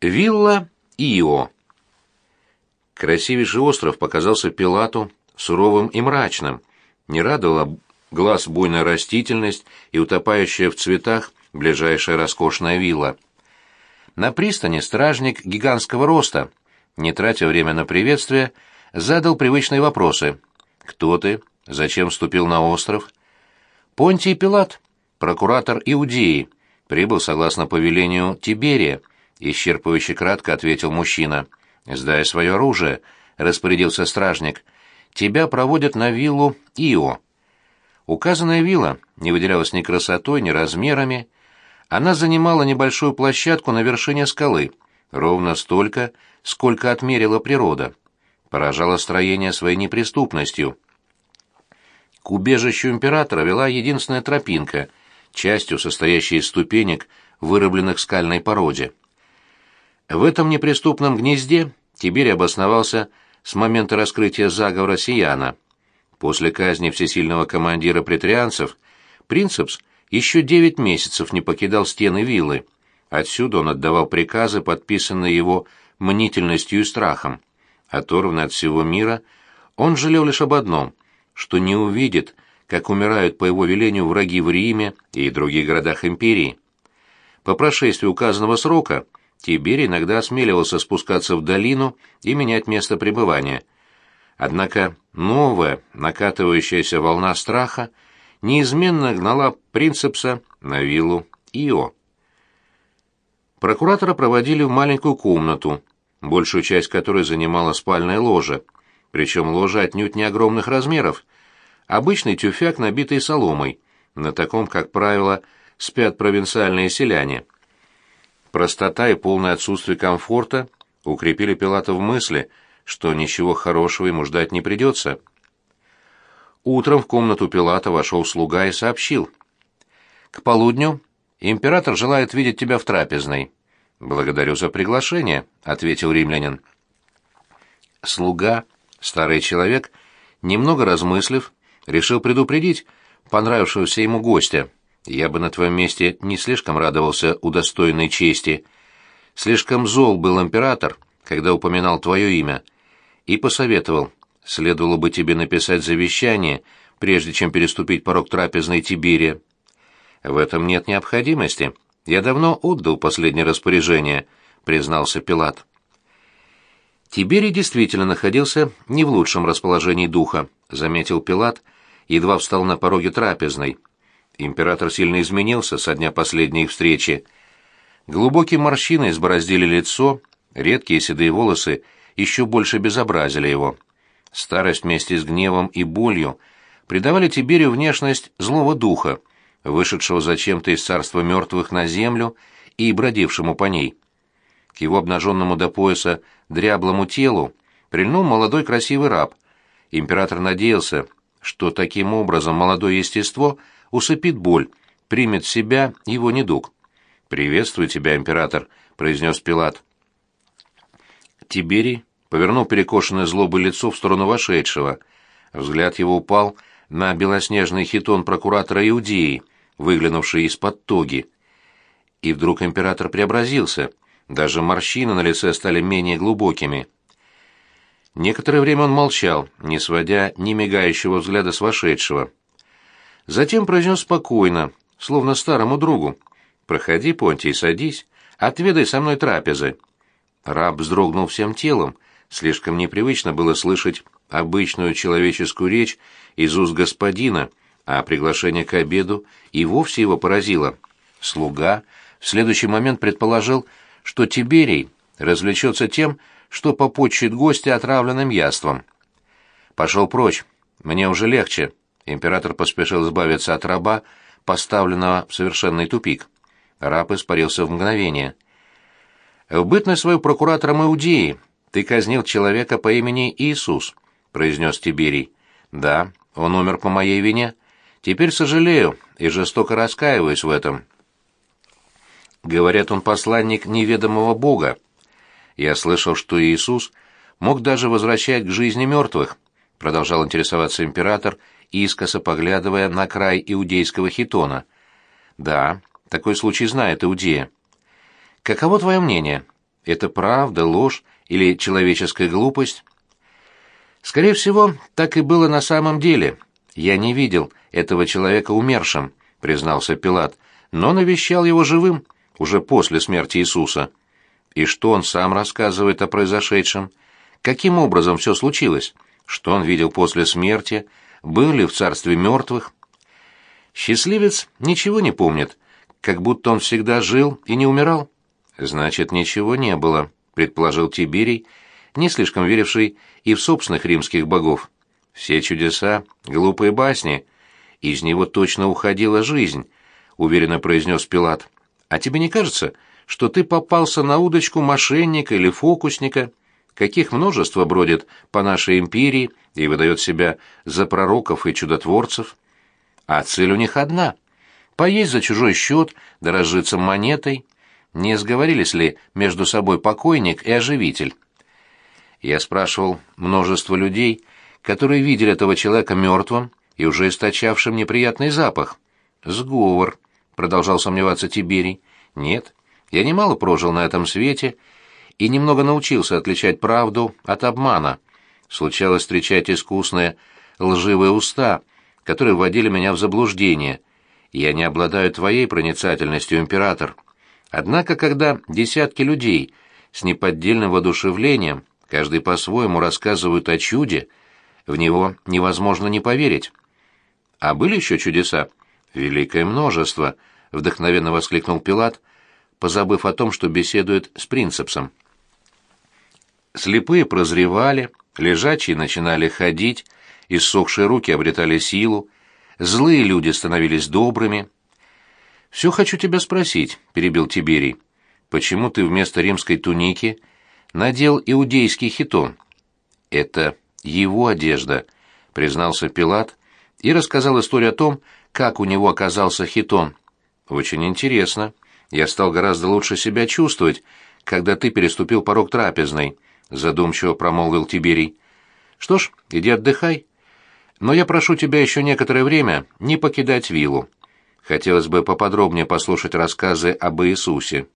Вилла Ио. Красивейший остров показался Пилату суровым и мрачным. Не радовала глаз буйная растительность и утопающая в цветах ближайшая роскошная вилла. На пристани стражник гигантского роста, не тратя время на приветствие, задал привычные вопросы. «Кто ты? Зачем вступил на остров?» «Понтий Пилат, прокуратор Иудеи, прибыл согласно повелению Тиберия», — исчерпывающе кратко ответил мужчина. «Сдай свое оружие», — распорядился стражник. «Тебя проводят на виллу Ио». Указанная вилла не выделялась ни красотой, ни размерами. Она занимала небольшую площадку на вершине скалы, ровно столько, сколько отмерила природа. Поражало строение своей неприступностью. К убежищу императора вела единственная тропинка, частью состоящая из ступенек, вырубленных в скальной породе. В этом неприступном гнезде Тиберий обосновался с момента раскрытия заговора Сияна. После казни всесильного командира претарианцев Принцепс еще девять месяцев не покидал стены виллы. Отсюда он отдавал приказы, подписанные его мнительностью и страхом. Оторванный от всего мира, он жалел лишь об одном, что не увидит, как умирают по его велению враги в Риме и других городах империи. По прошествии указанного срока Тиберий иногда осмеливался спускаться в долину и менять место пребывания. Однако новая, накатывающаяся волна страха неизменно гнала принцепса на виллу Ио. Прокуратора проводили в маленькую комнату, большую часть которой занимала спальная ложа, причем ложа отнюдь не огромных размеров, обычный тюфяк, набитый соломой, на таком, как правило, спят провинциальные селяне – Простота и полное отсутствие комфорта укрепили Пилата в мысли, что ничего хорошего ему ждать не придется. Утром в комнату Пилата вошел слуга и сообщил. «К полудню император желает видеть тебя в трапезной». «Благодарю за приглашение», — ответил римлянин. Слуга, старый человек, немного размыслив, решил предупредить понравившегося ему гостя. Я бы на твоем месте не слишком радовался удостоенной чести. Слишком зол был император, когда упоминал твое имя, и посоветовал, следовало бы тебе написать завещание, прежде чем переступить порог трапезной Тиберия. В этом нет необходимости. Я давно отдал последнее распоряжение, признался Пилат. Тиберий действительно находился не в лучшем расположении духа, заметил Пилат, едва встал на пороге трапезной. Император сильно изменился со дня последней встречи. Глубокие морщины избороздили лицо, редкие седые волосы еще больше безобразили его. Старость вместе с гневом и болью придавали Тиберию внешность злого духа, вышедшего зачем-то из царства мертвых на землю и бродившему по ней. К его обнаженному до пояса дряблому телу прильнул молодой красивый раб. Император надеялся, что таким образом молодое естество — усыпит боль, примет в себя его недуг. «Приветствую тебя, император», — произнес Пилат. Тиберий повернул перекошенное злобой лицо в сторону вошедшего. Взгляд его упал на белоснежный хитон прокуратора Иудеи, выглянувший из-под тоги. И вдруг император преобразился, даже морщины на лице стали менее глубокими. Некоторое время он молчал, не сводя ни мигающего взгляда с вошедшего. Затем произнес спокойно, словно старому другу. «Проходи, Понтий, садись, отведай со мной трапезы». Раб вздрогнул всем телом, слишком непривычно было слышать обычную человеческую речь из уст господина, а приглашение к обеду и вовсе его поразило. Слуга в следующий момент предположил, что Тиберий развлечется тем, что попотчит гостя отравленным яством. «Пошел прочь, мне уже легче», Император поспешил избавиться от раба, поставленного в совершенный тупик. Раб испарился в мгновение. «В бытность свою прокуратором Иудеи ты казнил человека по имени Иисус», — произнес Тиберий. «Да, он умер по моей вине. Теперь сожалею и жестоко раскаиваюсь в этом». Говорят, он посланник неведомого Бога. Я слышал, что Иисус мог даже возвращать к жизни мертвых, продолжал интересоваться император, — искоса поглядывая на край иудейского хитона. «Да, такой случай знает Иудея». «Каково твое мнение? Это правда, ложь или человеческая глупость? Скорее всего, так и было на самом деле. Я не видел этого человека умершим, признался Пилат, но навещал его живым уже после смерти Иисуса. И что он сам рассказывает о произошедшем? Каким образом все случилось? Что он видел после смерти? Был ли в царстве мертвых? Счастливец ничего не помнит, как будто он всегда жил и не умирал. Значит, ничего не было, предположил Тиберий, не слишком веривший и в собственных римских богов. Все чудеса — глупые басни. Из него точно уходила жизнь, — уверенно произнес Пилат. А тебе не кажется, что ты попался на удочку мошенника или фокусника, каких множество бродит по нашей империи и выдает себя за пророков и чудотворцев? А цель у них одна — поесть за чужой счет, да разжиться монетой. Не сговорились ли между собой покойник и оживитель? Я спрашивал множество людей, которые видели этого человека мертвым и уже источавшим неприятный запах. «Сговор», — продолжал сомневаться Тиберий. «Нет, я немало прожил на этом свете и немного научился отличать правду от обмана. Случалось встречать искусные лживые уста, которые вводили меня в заблуждение. Я не обладаю твоей проницательностью, император. Однако, когда десятки людей с неподдельным воодушевлением каждый по-своему рассказывают о чуде, в него невозможно не поверить. А были еще чудеса? Великое множество, вдохновенно воскликнул Пилат, позабыв о том, что беседует с принцепсом. Слепые прозревали, лежачие начинали ходить, иссохшие руки обретали силу, злые люди становились добрыми. «Все хочу тебя спросить», — перебил Тиберий. «Почему ты вместо римской туники надел иудейский хитон. Это его одежда, признался Пилат и рассказал историю о том, как у него оказался хитон. Очень интересно. Я стал гораздо лучше себя чувствовать, когда ты переступил порог трапезной, задумчиво промолвил Тиберий. Что ж, иди отдыхай. Но я прошу тебя еще некоторое время не покидать виллу. Хотелось бы поподробнее послушать рассказы об Иисусе.